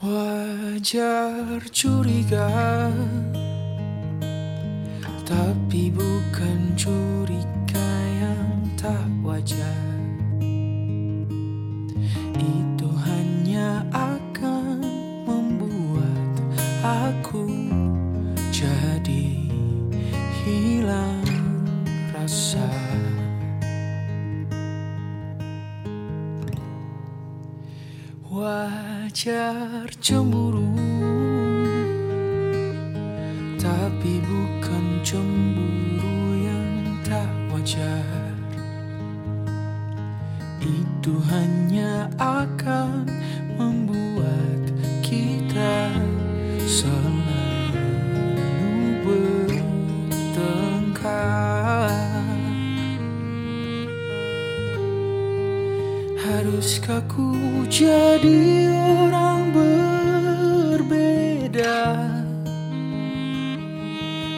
Wajar curiga Tapi bukan curiga yang tak wajar. Itu hanya akan membuat aku jadi hilang rasa Wajar cemburu Tapi bukan cemburu yang tak wajar. Itu hanya akan Haruskah ku jadi orang berbeda?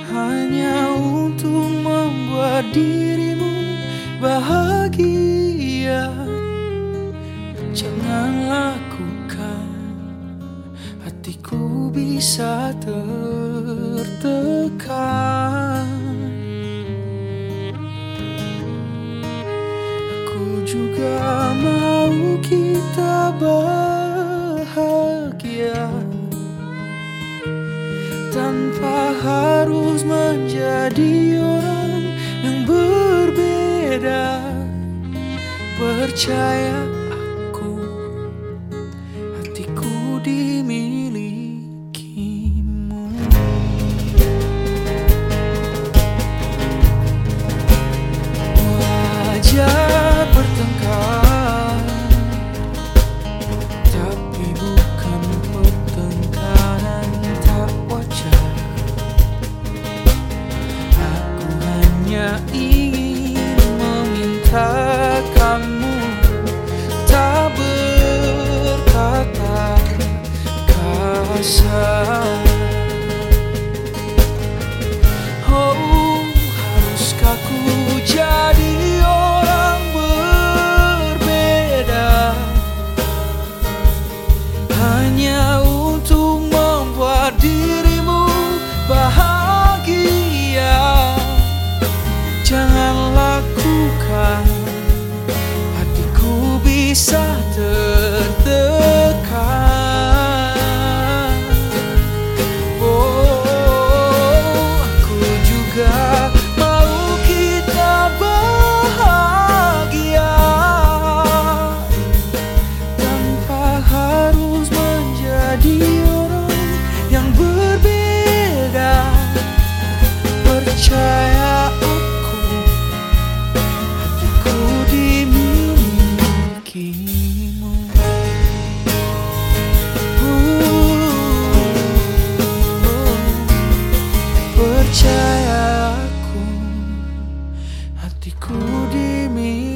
Hanya untuk membuat dirimu bahagia. Jangan lakukan hatiku bisa tertekan juga mau kita bahagia Tanpa harus menjadi orang yang berbeda. Percaya kisah tertekan. Oh, aku juga mau kita bahagia. Tanpa harus menjadi orang yang berbeda. Percaya me.